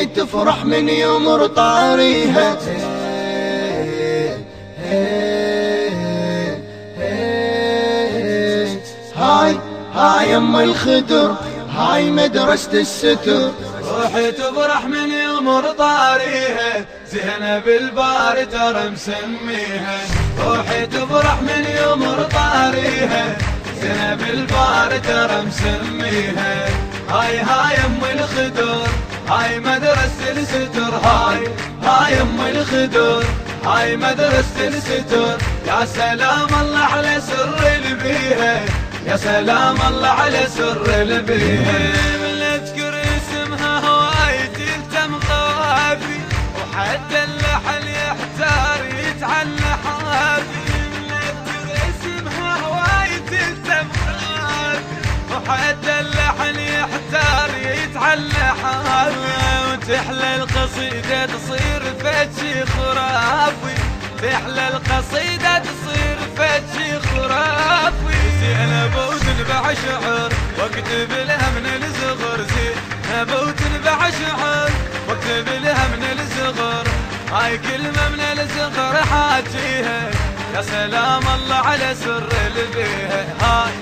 روحي تفرح من يمر طاريها. هاي هاي أم الخدر هاي مدرسة الستر. روحي تفرح من يمر طاريها زينب البار ترى مسميها. روحي تفرح من يمر طاريها زينب البار ترى مسميها. هاي هاي أم الخدر. هاي مدرسة الستر هاي هاي أم الخدر. هاي مدرسة الستر يا سلام الله على سر اللي بيها يا سلام الله على سر اللي بيها من اذكر اسمها هوايد التم قافي وحتى اللحن يحتار يتعلى حافي. من اذكر اسمها هوايد التم قافي وحتى وتحلى القصيدة تصير فتشي خرافي. تحلى القصيدة تصير فتشي خرافي. زينب وتنبع شعر واكتب لها من الصغر زينب وتنبع شعر واكتب لها من الصغر هاي كلمة من الصغر حاجيها. يا سلام الله على سر اللي بيها هاي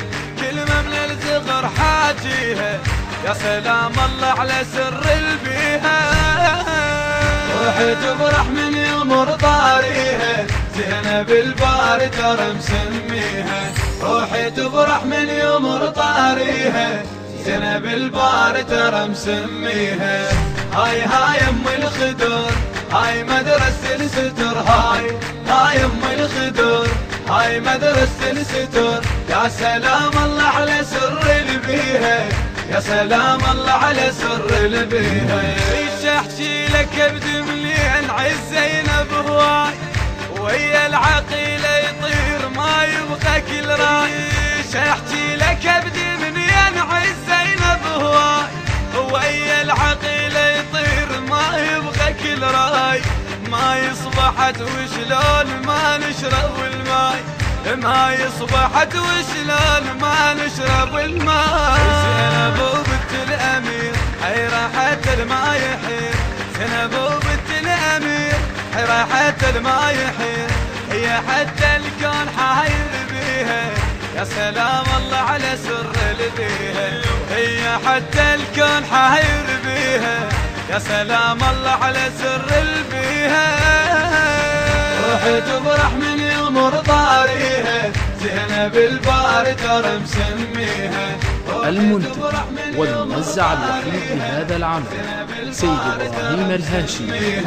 كلمة من الصغر حاجيها. يا سلام الله على سر البيها روحي تفرح من يمر طاريها زينب البار ترى مسميها روحي تفرح من يمر طاريها زينب البار ترى مسميها هاي هاي أم الخدر. هاي مدرسة الستر. هاي هاي أم الخدر. هاي مدرسة الستر. يا سلام الله على سر اللي بيها يا سلام الله على سر اللي بيها إيش احكي لك بدملين عز زينب هواي ويا العقيلة يطير ما يبقى كل راي. إيش احكي لك بدملين عز زينب هواي ويا العقيلة يطير ما يبقى كل راي. ما يصبحت وشلون ما نشرب الماي ما يصبحت وشلون ما نشرب الماء حتى الماء يحير هي حتى الكون حاير بيها. يا سلام الله على سر اللي بيها هي حتى الكون حاير بيها. يا سلام الله على سر اللي بيها روحي تفرح من يمر طاريها. زينب البار ترى مسميها المنتج والموزع الوحيد لهذا العمل سيد إبراهيم الهاشمي.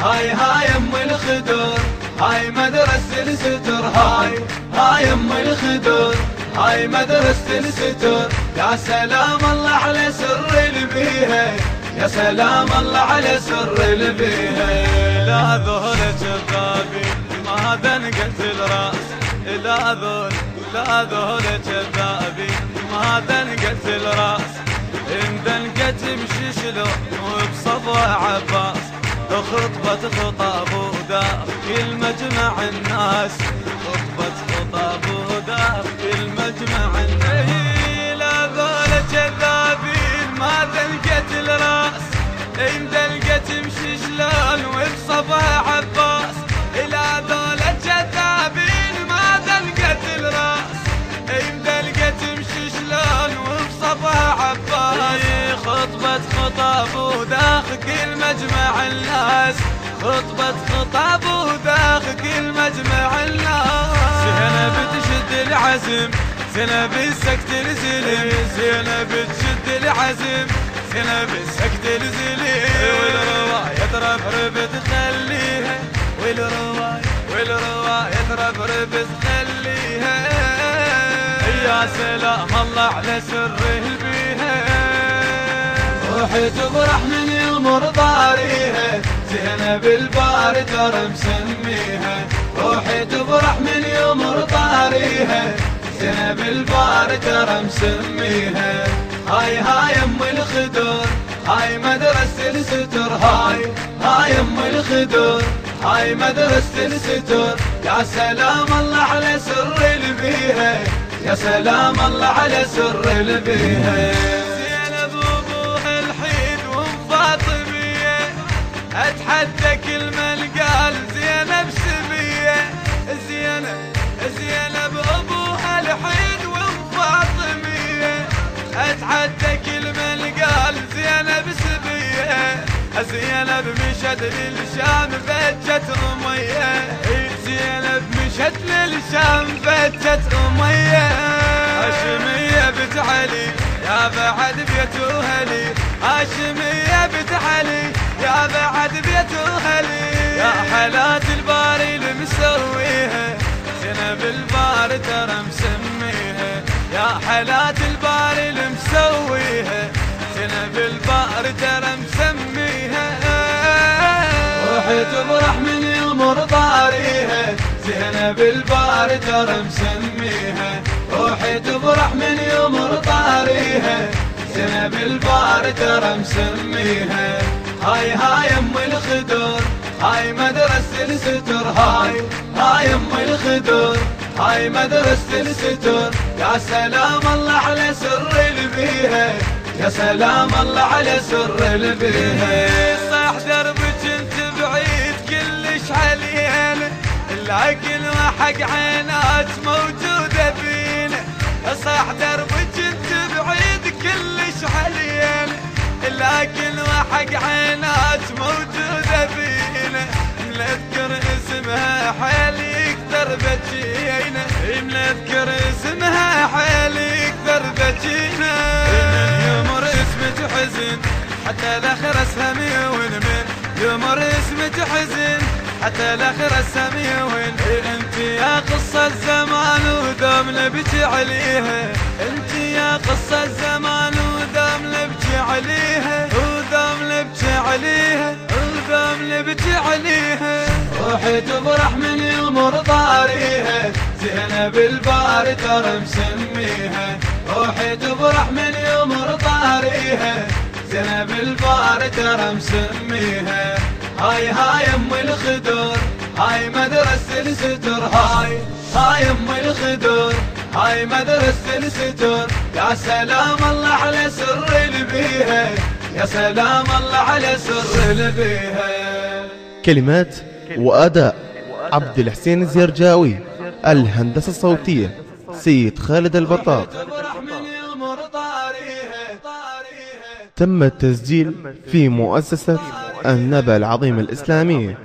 هاي هاي أم الخدر هاي مدرسة الستر هاي هاي أم الخدر هاي مدرسة الستر. يا سلام الله على سر اللي بيها يا سلام الله على سر اللي بيها لا ذهل كذابين ما ذنقت الرأس. لا ذهل لا ذهل كذابين ما ذنقت الرأس. إن ذنقت مشي شلون خطبة خطاب ودار كل مجمع الناس خطبة خطاب وداخ كل مجمع الناس. زينب تشد العزم زينب السكت الزلم. زينب تشد العزم زينب السكت الزلم. والرواية ترفرف تخليها والرواية والرواية ترفرف تخليها يا سلام الله على سره البيها. روحي تفرح من يمر طاريها زينب البار ترى مسميها روحي تفرح من طاريها زينب البار ترى مسميها هاي هاي أم الخدر هاي مدرسة الستر هاي هاي أم الخدر هاي مدرسة الستر. يا سلام الله على سر اللي بيها يا سلام الله على سر اللي بيها اتحدى كل من قال زينب سبيه زينب زينب ابوها الحين وام فاطميه اتحدى كل من قال زينب سبيه زينب مشت للشام فجت أمية. زينب مشت للشام فجت أمية. هاشمية بنت علي يا بعد بيت وهلي هاشمية بنت علي يا بعد بيت وهلي يا حالات الباري المسويها زينب البار ترى مسميها. يا حالات الباري المسويها زينب البار ترى مسميها. روحي تفرح من يمر طاريها زينب البار ترى مسميها. روحي تفرح من يمر طاريها زينب البار ترى مسميها. هاي هاي أم الخدر هاي مدرسة الستر. هاي هاي أم الخدر هاي مدرسة الستر. يا سلام الله على سر اللي يا سلام الله على سر اللي صح دربك أنت بعيد كلش علينا لكن وحق عينات موجودة فينا صح دربك انت بعيد كلش علينا لكن وحق عينات موجودة فينا. نذكر اسمها حيل يكثر بجينا نذكر اسمها حيل يكثر بجينا يمر اسمة حزن حتى الآخر أسهمي ونمن يمر اسمة حزن حتى الآخر أسهمي وين. أنت يا عليها. انت يا قصة الزمان ودوم نبكي عليها. ودوم نبكي عليها. ودوم نبكي عليها. روحي تفرح من يمر طاريها. زينب البار ترى مسميها. روحي تفرح من يمر طاريها. زينب البار ترى مسميها. هاي هاي أم الخدر. هاي مدرسة الستر. هاي هاي أم الخدر. هاي مدرسة الستر يا سلام الله على سر اللي بيها يا سلام الله على سر اللي بيها كلمات وأداء. عبد الحسين الزرجاوي الهندسة الصوتية سيد خالد البطاط تم التسجيل في مؤسسة النبأ العظيم الإسلامية.